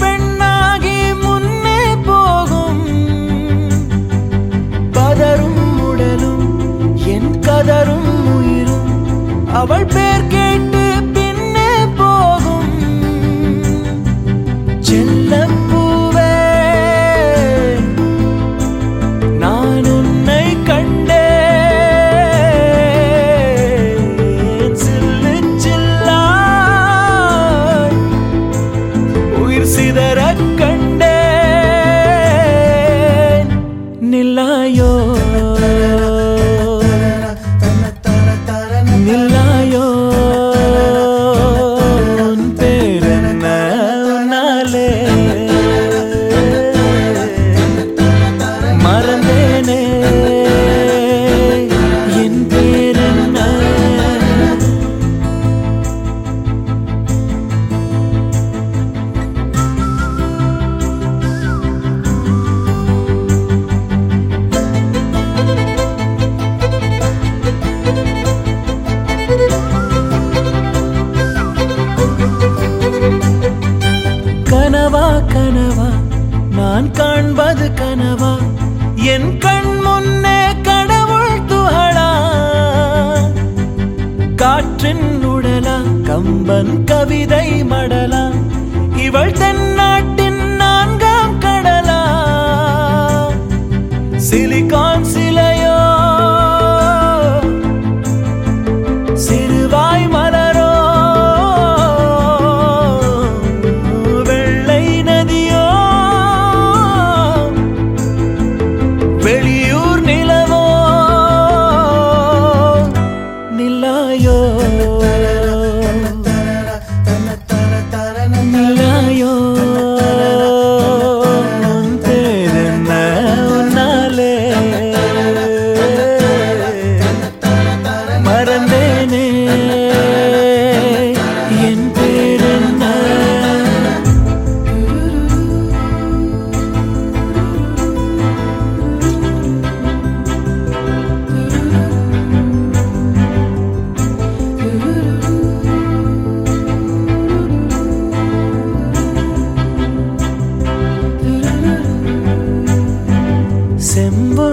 പെണ്ണാകി മുന്നേ പോകും പതറും ഉടലും എൻ കതറും ഉയരും അവൾ പേർ കേട്ട് പിന്നെ പോകും ചെല്ല நான் காண்பது கனவா? என் கண் முன்னே கடவுள் துகளா? காற்றின் உடலா? கம்பன் கவிதை மடலா? இவள் தென்னாட்டின் நான்காம் கடலா? சிலிகான் சிலை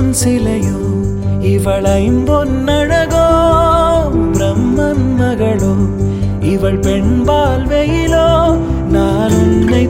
செம்பொன் சிலையோ இவளையும் பொன்னழகோ பிரம்மன் மகளோ இவள் பெண்பால் வெயிலோ நான் உன்னை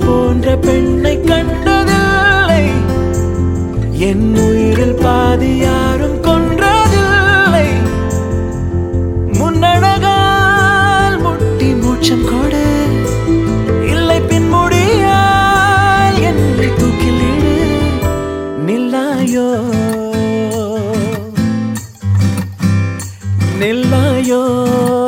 del mayor.